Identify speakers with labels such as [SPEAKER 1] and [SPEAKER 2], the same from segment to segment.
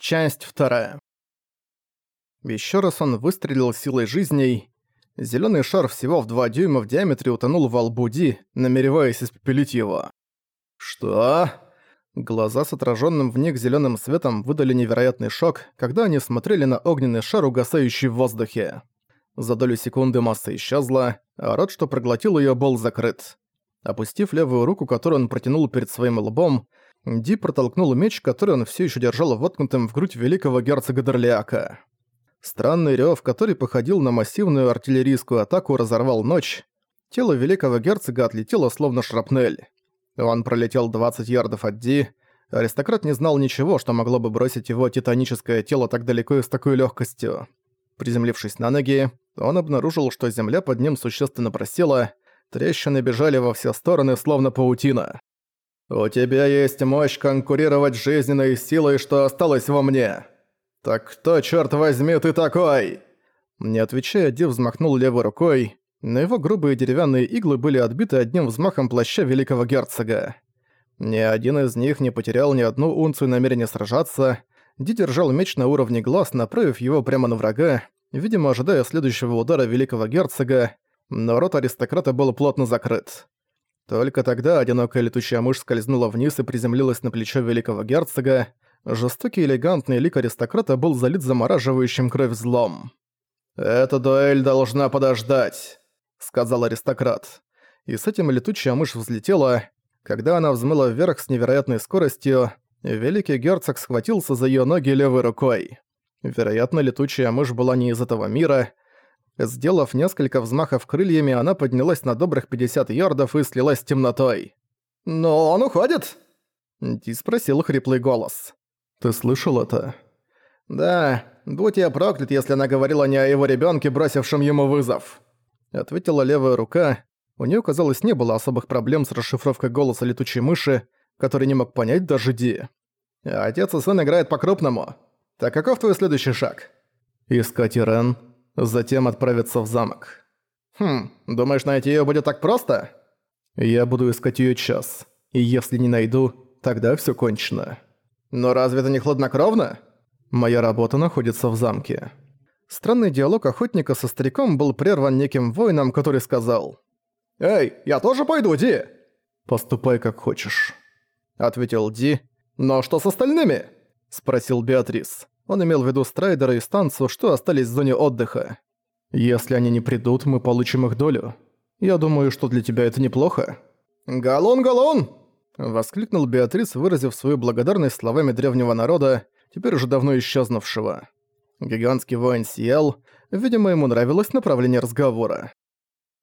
[SPEAKER 1] Часть вторая. Еще раз он выстрелил силой жизней. Зеленый шар всего в два дюйма в диаметре утонул во лбу Ди, намереваясь испепелить его. «Что?» Глаза с отраженным в них зеленым светом выдали невероятный шок, когда они смотрели на огненный шар, угасающий в воздухе. За долю секунды масса исчезла, а рот, что проглотил ее, был закрыт. Опустив левую руку, которую он протянул перед своим лбом, Ди протолкнул меч, который он все еще держал воткнутым в грудь великого герцога Дерлиака. Странный рев, который походил на массивную артиллерийскую атаку, разорвал ночь. Тело великого герцога отлетело словно шрапнель. Он пролетел 20 ярдов от Ди. Аристократ не знал ничего, что могло бы бросить его титаническое тело так далеко и с такой легкостью. Приземлившись на ноги, он обнаружил, что земля под ним существенно просела, трещины бежали во все стороны, словно паутина. «У тебя есть мощь конкурировать с жизненной силой, что осталось во мне. Так кто, черт возьми, ты такой?» Не отвечая, Ди взмахнул левой рукой, но его грубые деревянные иглы были отбиты одним взмахом плаща великого герцога. Ни один из них не потерял ни одну унцию намерения сражаться. Ди держал меч на уровне глаз, направив его прямо на врага, видимо, ожидая следующего удара великого герцога, но рот аристократа был плотно закрыт. Только тогда одинокая летучая мышь скользнула вниз и приземлилась на плечо великого герцога. Жестокий элегантный лик аристократа был залит замораживающим кровь злом. «Эта дуэль должна подождать», — сказал аристократ. И с этим летучая мышь взлетела. Когда она взмыла вверх с невероятной скоростью, великий герцог схватился за ее ноги левой рукой. Вероятно, летучая мышь была не из этого мира, Сделав несколько взмахов крыльями, она поднялась на добрых 50 ярдов и слилась с темнотой. «Но он уходит?» Ди спросил хриплый голос. «Ты слышал это?» «Да, будь я проклят, если она говорила не о его ребёнке, бросившем ему вызов», ответила левая рука. У неё, казалось, не было особых проблем с расшифровкой голоса летучей мыши, который не мог понять даже Ди. «Отец и сын играют по-крупному. Так каков твой следующий шаг?» «Искать Ирен», затем отправиться в замок. Хм, думаешь, найти её будет так просто? Я буду искать её час. И если не найду, тогда всё кончено. Но разве это не хладнокровно? Моя работа находится в замке. Странный диалог охотника со стариком был прерван неким воином, который сказал «Эй, я тоже пойду, Ди!» «Поступай как хочешь», — ответил Ди. «Но что с остальными?» — спросил Беатрис. Он имел в виду Страйдера и станцию, что остались в зоне отдыха. «Если они не придут, мы получим их долю. Я думаю, что для тебя это неплохо». «Галон, галон!» — воскликнул Беатрис, выразив свою благодарность словами древнего народа, теперь уже давно исчезнувшего. Гигантский воин сиял, видимо, ему нравилось направление разговора.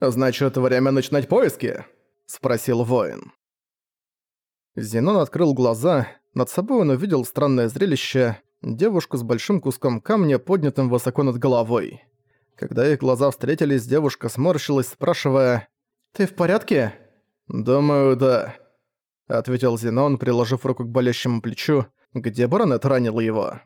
[SPEAKER 1] «Значит, время начинать поиски?» — спросил воин. Зенон открыл глаза, над собой он увидел странное зрелище, девушку с большим куском камня, поднятым высоко над головой. Когда их глаза встретились, девушка сморщилась, спрашивая «Ты в порядке?» «Думаю, да», — ответил Зенон, приложив руку к болящему плечу, где баронет ранил его.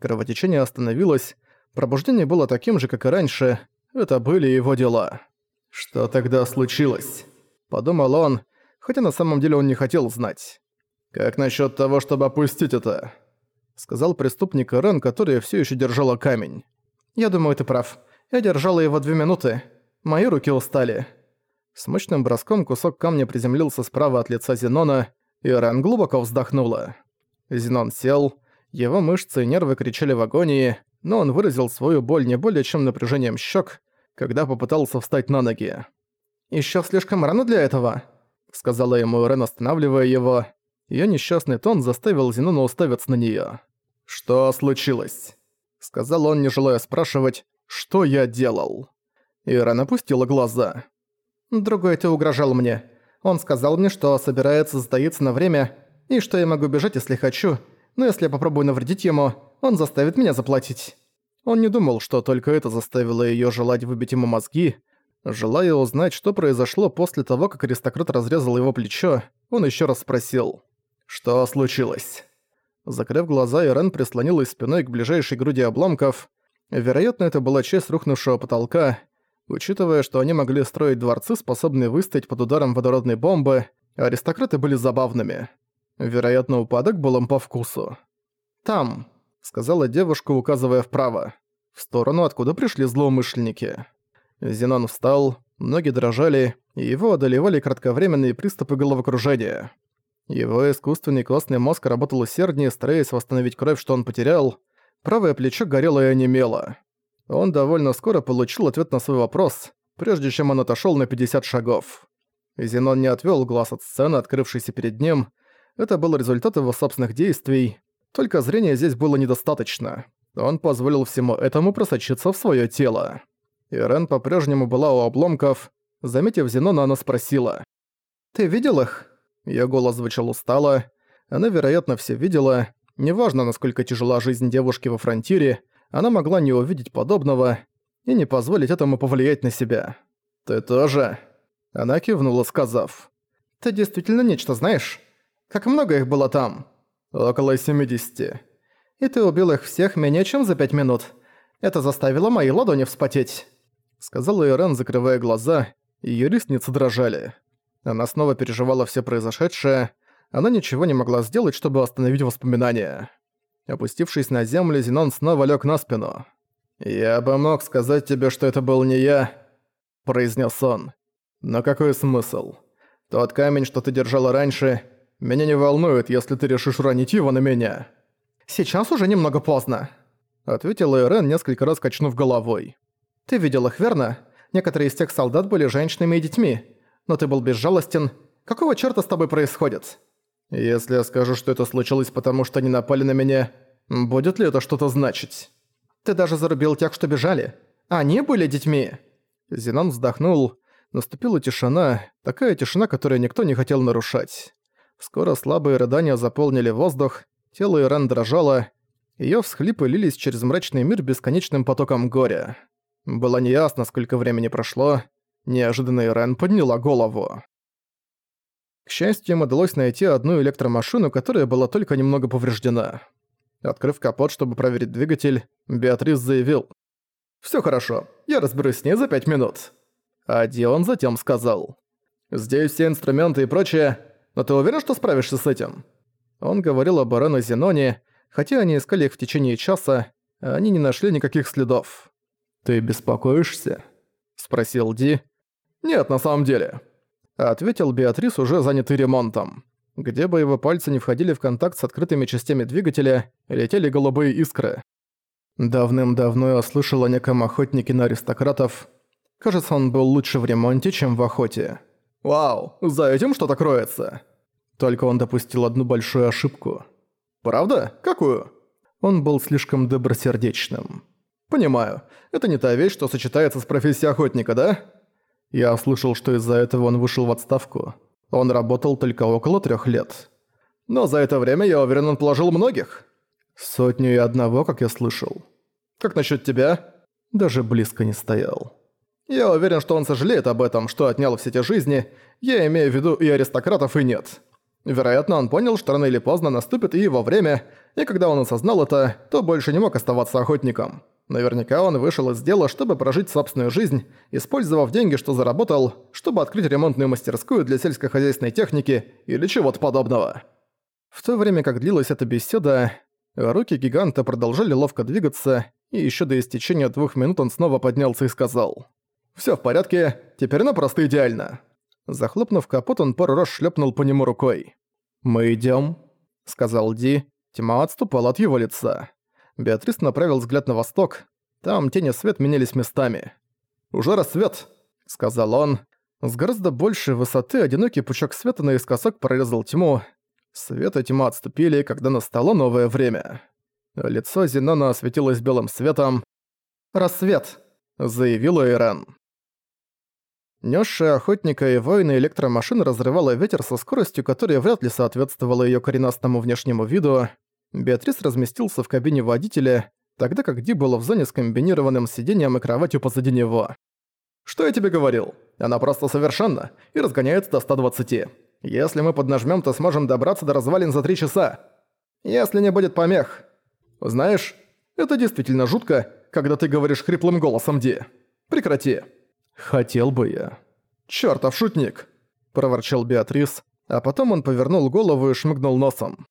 [SPEAKER 1] Кровотечение остановилось, пробуждение было таким же, как и раньше, это были его дела. «Что тогда случилось?» — подумал он, хотя на самом деле он не хотел знать. «Как насчет того, чтобы опустить это?» Сказал преступник Рен, которая все еще держала камень. «Я думаю, ты прав. Я держала его две минуты. Мои руки устали». С мощным броском кусок камня приземлился справа от лица Зенона, и Рен глубоко вздохнула. Зенон сел, его мышцы и нервы кричали в агонии, но он выразил свою боль не более чем напряжением щек, когда попытался встать на ноги. «Ещё слишком рано для этого», — сказала ему Рен, останавливая его. Её несчастный тон заставил Зенона уставиться на неё. «Что случилось?» Сказал он, не желая спрашивать, что я делал. Ира опустила глаза. «Другой ты угрожал мне. Он сказал мне, что собирается затаиться на время, и что я могу бежать, если хочу, но если я попробую навредить ему, он заставит меня заплатить». Он не думал, что только это заставило её желать выбить ему мозги. Желая узнать, что произошло после того, как аристократ разрезал его плечо, он ещё раз спросил. «Что случилось?» Закрыв глаза, Ирен прислонилась спиной к ближайшей груди обломков. Вероятно, это была часть рухнувшего потолка. Учитывая, что они могли строить дворцы, способные выстоять под ударом водородной бомбы, аристократы были забавными. Вероятно, упадок был им по вкусу. «Там», — сказала девушка, указывая вправо, в сторону, откуда пришли злоумышленники. Зенон встал, ноги дрожали, и его одолевали кратковременные приступы головокружения. Его искусственный костный мозг работал усерднее, стараясь восстановить кровь, что он потерял. Правое плечо горело и онемело. Он довольно скоро получил ответ на свой вопрос, прежде чем он отошёл на 50 шагов. Зенон не отвёл глаз от сцены, открывшейся перед ним. Это был результат его собственных действий. Только зрения здесь было недостаточно. Он позволил всему этому просочиться в своё тело. Ирен по-прежнему была у обломков. Заметив Зенона, она спросила. «Ты видел их?» Её голос звучал устало. Она, вероятно, все видела. Неважно, насколько тяжела жизнь девушки во фронтире, она могла не увидеть подобного и не позволить этому повлиять на себя. «Ты тоже?» Она кивнула, сказав. «Ты действительно нечто знаешь? Как много их было там?» «Около 70. И ты убил их всех менее чем за пять минут. Это заставило мои ладони вспотеть», — сказала Ирен, закрывая глаза, и её ресницы дрожали. Она снова переживала все произошедшее, она ничего не могла сделать, чтобы остановить воспоминания. Опустившись на землю, Зенон снова лег на спину. «Я бы мог сказать тебе, что это был не я», — произнес он. «Но какой смысл? Тот камень, что ты держала раньше, меня не волнует, если ты решишь уронить его на меня». «Сейчас уже немного поздно», — ответила Ирен, несколько раз качнув головой. «Ты видел их, верно? Некоторые из тех солдат были женщинами и детьми. Но ты был безжалостен. Какого чёрта с тобой происходит?» «Если я скажу, что это случилось потому, что они напали на меня, будет ли это что-то значить?» «Ты даже зарубил тех, что бежали. Они были детьми!» Зенон вздохнул. Наступила тишина, такая тишина, которую никто не хотел нарушать. Скоро слабые рыдания заполнили воздух, тело Ирен дрожало, её всхлипы лились через мрачный мир бесконечным потоком горя. Было неясно, сколько времени прошло. Неожиданно Ирен подняла голову. К счастью, им удалось найти одну электромашину, которая была только немного повреждена. Открыв капот, чтобы проверить двигатель, Беатрис заявил. «Всё хорошо, я разберусь с ней за пять минут». А Дион затем сказал. «Здесь все инструменты и прочее, но ты уверен, что справишься с этим?» Он говорил об Орене Зеноне, хотя они искали их в течение часа, а они не нашли никаких следов. «Ты беспокоишься?» – спросил Ди. «Нет, на самом деле ответил Беатрис, уже занятый ремонтом. Где бы его пальцы не входили в контакт с открытыми частями двигателя, летели голубые искры. Давным-давно я слышал о неком охотнике на аристократов. Кажется, он был лучше в ремонте, чем в охоте. Вау, за этим что-то кроется. Только он допустил одну большую ошибку. Правда? Какую? Он был слишком добросердечным. Понимаю, это не та вещь, что сочетается с профессией охотника, да? Я слышал, что из-за этого он вышел в отставку. Он работал только около трех лет. Но за это время, я уверен, он положил многих. Сотню и одного, как я слышал. Как насчет тебя? Даже близко не стоял. Я уверен, что он сожалеет об этом, что отнял все эти жизни. Я имею в виду и аристократов, и нет. Вероятно, он понял, что рано или поздно наступит и его время, и когда он осознал это, то больше не мог оставаться охотником. Наверняка он вышел из дела, чтобы прожить собственную жизнь, использовав деньги, что заработал, чтобы открыть ремонтную мастерскую для сельскохозяйственной техники или чего-то подобного. В то время как длилась эта беседа, руки гиганта продолжали ловко двигаться, и еще до истечения двух минут он снова поднялся и сказал «Всё в порядке, теперь оно просто идеально». Захлопнув капот, он пару раз шлепнул по нему рукой. «Мы идём», — сказал Ди. Тьма отступала от его лица. Беатрис направил взгляд на восток. Там тень и свет менялись местами. «Уже рассвет», — сказал он. С гораздо большей высоты одинокий пучок света наискосок прорезал тьму. Свет и тьма отступили, когда настало новое время. Лицо Зенона осветилось белым светом. «Рассвет», — заявила Ирен. Несшая охотника и воина электромашины разрывала ветер со скоростью, которая вряд ли соответствовала ее коренастому внешнему виду. Беатрис разместился в кабине водителя, тогда как Ди был в зоне с комбинированным сиденьем и кроватью позади него. «Что я тебе говорил? Она просто совершенна и разгоняется до 120. Если мы поднажмем, то сможем добраться до развалин за 3 часа. Если не будет помех. Знаешь, это действительно жутко, когда ты говоришь хриплым голосом Ди. Прекрати». «Хотел бы я». «Чёртов шутник!» – проворчал Беатрис, а потом он повернул голову и шмыгнул носом.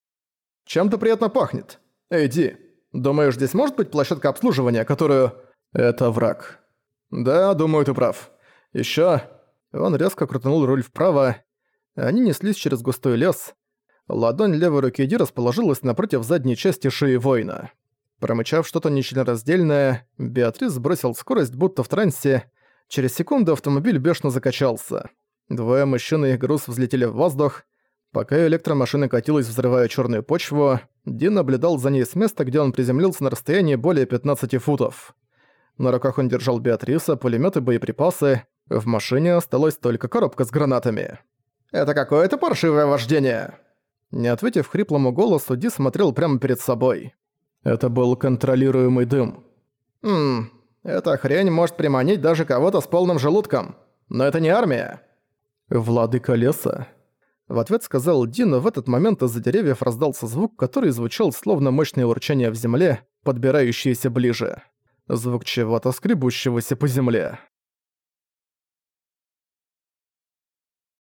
[SPEAKER 1] Чем-то приятно пахнет. Эй, Ди, Думаешь, здесь может быть площадка обслуживания, которую... Это враг. Да, думаю, ты прав. Ещё... Он резко крутанул руль вправо. Они неслись через густой лес. Ладонь левой руки Ди расположилась напротив задней части шеи воина. Промычав что-то нечленораздельное, Беатрис сбросил скорость, будто в трансе. Через секунду автомобиль бешено закачался. Двое мужчин и их груз взлетели в воздух. Пока электромашина катилась, взрывая черную почву, Дин наблюдал за ней с места, где он приземлился на расстоянии более 15 футов. На руках он держал Беатриса, пулемет и боеприпасы. В машине осталась только коробка с гранатами. «Это какое-то паршивое вождение!» Не ответив хриплому голосу, Ди смотрел прямо перед собой. Это был контролируемый дым. «Ммм, эта хрень может приманить даже кого-то с полным желудком. Но это не армия». «Владыка леса?» В ответ сказал Ди, но в этот момент из-за деревьев раздался звук, который звучал словно мощное урчание в земле, подбирающееся ближе. Звук чего-то скребущегося по земле.